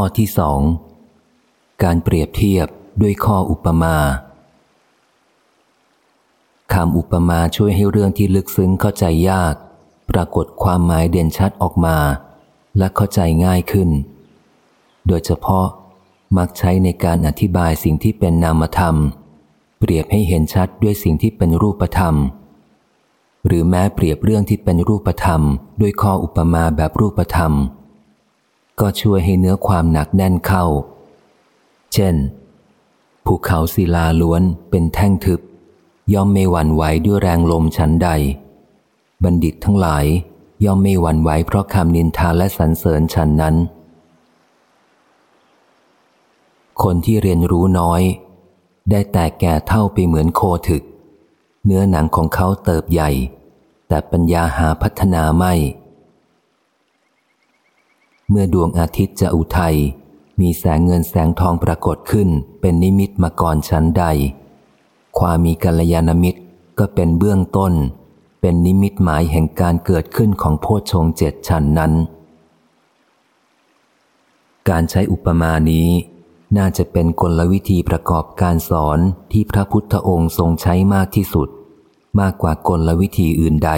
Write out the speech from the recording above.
ข้อที่สองการเปรียบเทียบด้วยข้ออุปมาคำอุปมาช่วยให้เรื่องที่ลึกซึ้งเข้าใจยาก ปรากฏความหมายเด่นชัดออกมา และเข้าใจง่ายขึ้น โดยเฉพาะมักใช้ในการอธิบายสิ่งที่เป็นนามธรรม เปรียบให้เห็นชัดด้วยสิ่งที่เป็นรูปธรรม หรือแม้เปรียบเรื่องที่เป็นรูปธรรม ด้วยข้ออุปมาแบบรูปธรรม ก็ช่วยให้เนื้อความหนักแน่นเข้า เช่น ภูเขาศิลาล้วนเป็นแท่งทึบ ย่อมไม่หวั่นไหวด้วยแรงลมชั้นใด บัณฑิตทั้งหลายย่อมไม่หวั่นไหวเพราะคำนินทาและสรรเสริญฉันนั้น คนที่เรียนรู้น้อย ได้แต่แก่เท่าไปเหมือนโคถึก เนื้อหนังของเขาเติบใหญ่ แต่ปัญญาหาพัฒนาไม่ เมื่อดวงอาทิตย์จะอุทัย มีแสงเงินแสงทองปรากฏขึ้นเป็นนิมิตมาก่อนชั้นใด ความมีกัลยาณมิตรก็เป็นเบื้องต้น เป็นนิมิตหมายแห่งการเกิดขึ้นของโพชงเจ็ดชั้นนั้น การใช้อุปมานี้ น่าจะเป็นกลวิธีประกอบการสอนที่พระพุทธองค์ทรงใช้มากที่สุด มากกว่ากลวิธีอื่นใด